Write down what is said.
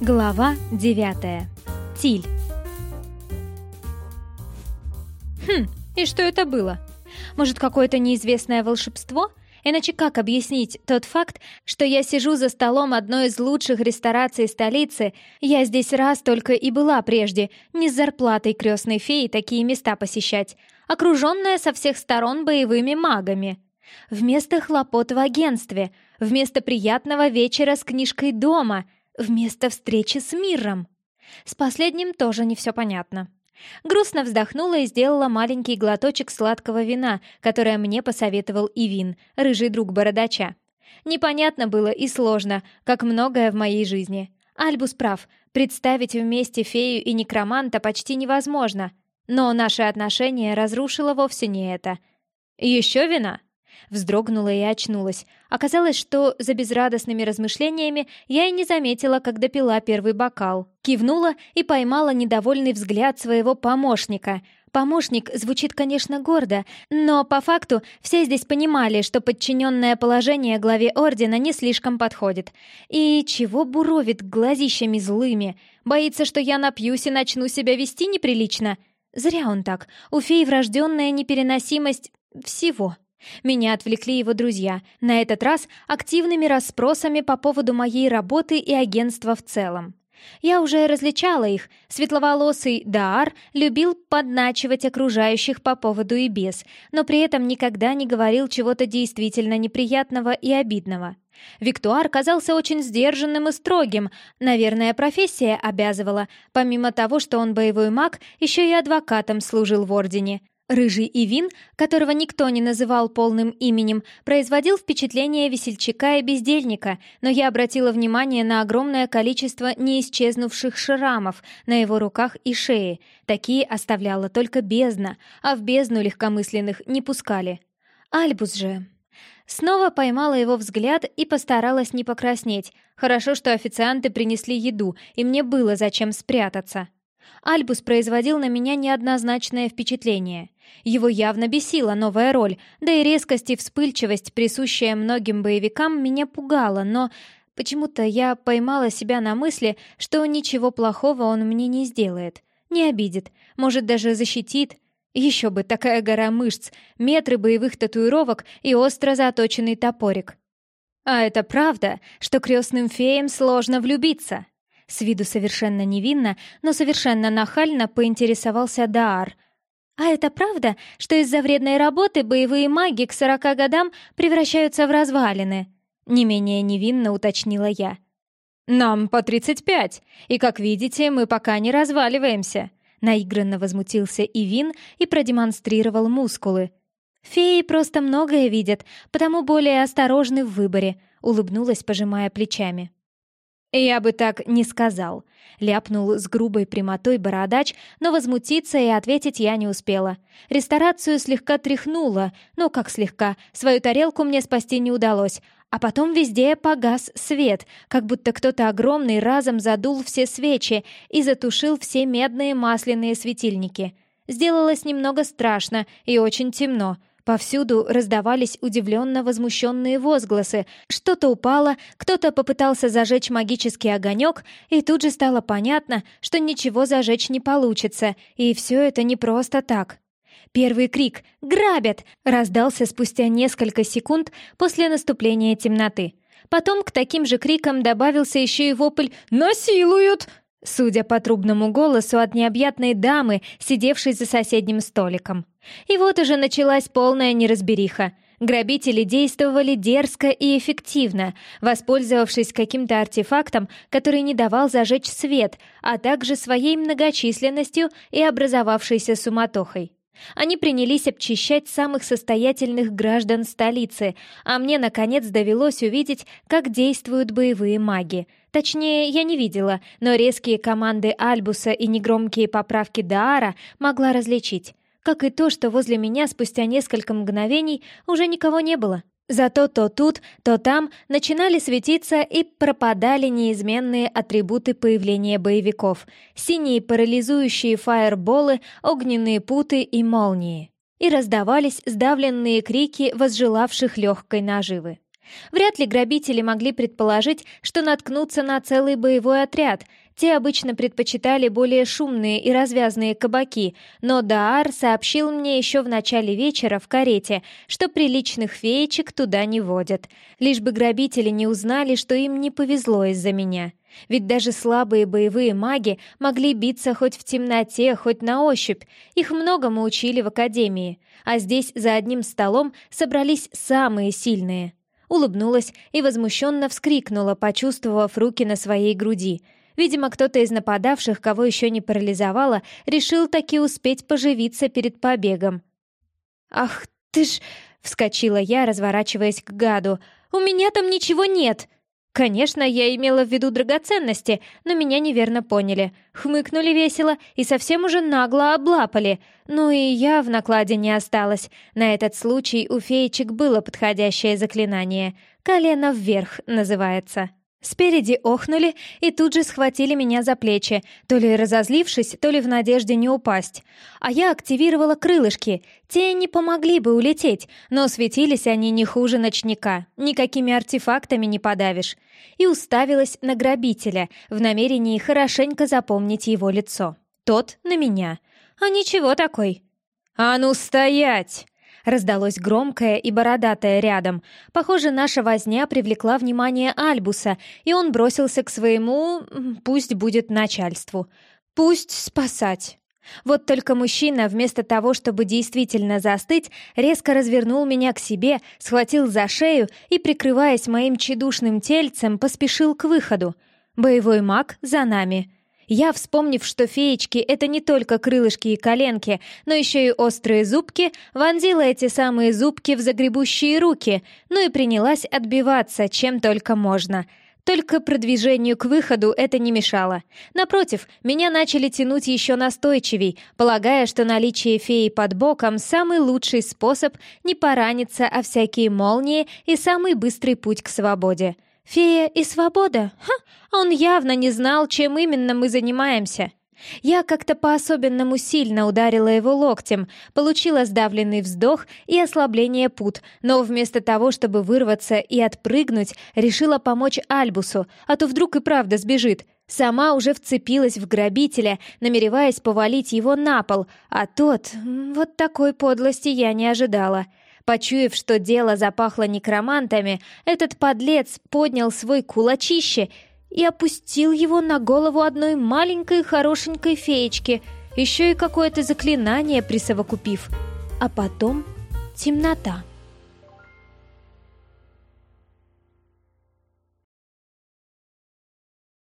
Глава девятая. Тиль. Хм, и что это было? Может, какое-то неизвестное волшебство? Иначе как объяснить тот факт, что я сижу за столом одной из лучших рестораций столицы, я здесь раз только и была прежде, не с зарплатой крестной феи такие места посещать, окруженная со всех сторон боевыми магами. Вместо хлопот в агентстве, вместо приятного вечера с книжкой дома — Вместо встречи с миром. С последним тоже не все понятно. Грустно вздохнула и сделала маленький глоточек сладкого вина, которое мне посоветовал Ивин, рыжий друг бородача. Непонятно было и сложно, как многое в моей жизни. Альбус прав, представить вместе фею и некроманта почти невозможно. Но наши отношения разрушило вовсе не это. «Еще вина?» Вздрогнула и очнулась. Оказалось, что за безрадостными размышлениями я и не заметила, как допила первый бокал. Кивнула и поймала недовольный взгляд своего помощника. Помощник звучит, конечно, гордо, но по факту все здесь понимали, что подчиненное положение главе Ордена не слишком подходит. И чего буровит глазищами злыми? Боится, что я напьюсь и начну себя вести неприлично? Зря он так. У фей врожденная непереносимость всего. Меня отвлекли его друзья, на этот раз активными расспросами по поводу моей работы и агентства в целом. Я уже различала их. Светловолосый Даар любил подначивать окружающих по поводу и без, но при этом никогда не говорил чего-то действительно неприятного и обидного. Виктуар казался очень сдержанным и строгим. Наверное, профессия обязывала. Помимо того, что он боевой маг, еще и адвокатом служил в Ордене. Рыжий Ивин, которого никто не называл полным именем, производил впечатление весельчака и бездельника, но я обратила внимание на огромное количество неисчезнувших шрамов на его руках и шее. Такие оставляла только бездна, а в бездну легкомысленных не пускали. Альбус же... Снова поймала его взгляд и постаралась не покраснеть. Хорошо, что официанты принесли еду, и мне было зачем спрятаться. Альбус производил на меня неоднозначное впечатление. Его явно бесила новая роль, да и резкость и вспыльчивость, присущая многим боевикам, меня пугала, но почему-то я поймала себя на мысли, что ничего плохого он мне не сделает, не обидит, может даже защитит. Еще бы такая гора мышц, метры боевых татуировок и остро заточенный топорик. А это правда, что крестным феям сложно влюбиться? С виду совершенно невинно, но совершенно нахально поинтересовался Даар. «А это правда, что из-за вредной работы боевые маги к сорока годам превращаются в развалины?» Не менее невинно уточнила я. «Нам по тридцать пять, и, как видите, мы пока не разваливаемся», наигранно возмутился Ивин и продемонстрировал мускулы. «Феи просто многое видят, потому более осторожны в выборе», улыбнулась, пожимая плечами. «Я бы так не сказал», — ляпнул с грубой прямотой бородач, но возмутиться и ответить я не успела. Ресторацию слегка тряхнула, ну как слегка, свою тарелку мне спасти не удалось, а потом везде погас свет, как будто кто-то огромный разом задул все свечи и затушил все медные масляные светильники. Сделалось немного страшно и очень темно — Повсюду раздавались удивленно возмущенные возгласы. Что-то упало, кто-то попытался зажечь магический огонек, и тут же стало понятно, что ничего зажечь не получится, и все это не просто так. Первый крик «Грабят!» раздался спустя несколько секунд после наступления темноты. Потом к таким же крикам добавился еще и вопль «Насилуют!» Судя по трубному голосу от необъятной дамы, сидевшей за соседним столиком. И вот уже началась полная неразбериха. Грабители действовали дерзко и эффективно, воспользовавшись каким-то артефактом, который не давал зажечь свет, а также своей многочисленностью и образовавшейся суматохой. Они принялись обчищать самых состоятельных граждан столицы, а мне, наконец, довелось увидеть, как действуют боевые маги. Точнее, я не видела, но резкие команды Альбуса и негромкие поправки Даара могла различить. Как и то, что возле меня спустя несколько мгновений уже никого не было. Зато то тут, то там начинали светиться и пропадали неизменные атрибуты появления боевиков — синие парализующие фаерболы, огненные путы и молнии. И раздавались сдавленные крики возжелавших легкой наживы. Вряд ли грабители могли предположить, что наткнутся на целый боевой отряд. Те обычно предпочитали более шумные и развязные кабаки, но Даар сообщил мне еще в начале вечера в карете, что приличных феечек туда не водят. Лишь бы грабители не узнали, что им не повезло из-за меня. Ведь даже слабые боевые маги могли биться хоть в темноте, хоть на ощупь. Их многому учили в академии. А здесь за одним столом собрались самые сильные улыбнулась и возмущенно вскрикнула, почувствовав руки на своей груди. Видимо, кто-то из нападавших, кого еще не парализовало, решил таки успеть поживиться перед побегом. «Ах ты ж!» — вскочила я, разворачиваясь к гаду. «У меня там ничего нет!» Конечно, я имела в виду драгоценности, но меня неверно поняли. Хмыкнули весело и совсем уже нагло облапали. Ну и я в накладе не осталась. На этот случай у феечек было подходящее заклинание. «Колено вверх» называется. Спереди охнули и тут же схватили меня за плечи, то ли разозлившись, то ли в надежде не упасть. А я активировала крылышки. Те не помогли бы улететь, но светились они не хуже ночника. Никакими артефактами не подавишь. И уставилась на грабителя в намерении хорошенько запомнить его лицо. Тот на меня. А ничего такой. «А ну стоять!» Раздалось громкое и бородатое рядом. Похоже, наша возня привлекла внимание Альбуса, и он бросился к своему... пусть будет начальству. Пусть спасать. Вот только мужчина, вместо того, чтобы действительно застыть, резко развернул меня к себе, схватил за шею и, прикрываясь моим чедушным тельцем, поспешил к выходу. Боевой маг за нами. Я, вспомнив, что феечки — это не только крылышки и коленки, но еще и острые зубки, вонзила эти самые зубки в загребущие руки, ну и принялась отбиваться, чем только можно. Только продвижению к выходу это не мешало. Напротив, меня начали тянуть еще настойчивей, полагая, что наличие феи под боком — самый лучший способ не пораниться о всякие молнии и самый быстрый путь к свободе. Фея и свобода? Ха! Он явно не знал, чем именно мы занимаемся. Я как-то по-особенному сильно ударила его локтем, получила сдавленный вздох и ослабление пут, но вместо того, чтобы вырваться и отпрыгнуть, решила помочь Альбусу, а то вдруг и правда сбежит. Сама уже вцепилась в грабителя, намереваясь повалить его на пол, а тот... Вот такой подлости я не ожидала. Почуяв, что дело запахло некромантами, этот подлец поднял свой кулачище и опустил его на голову одной маленькой хорошенькой феечки, еще и какое-то заклинание присовокупив. А потом темнота.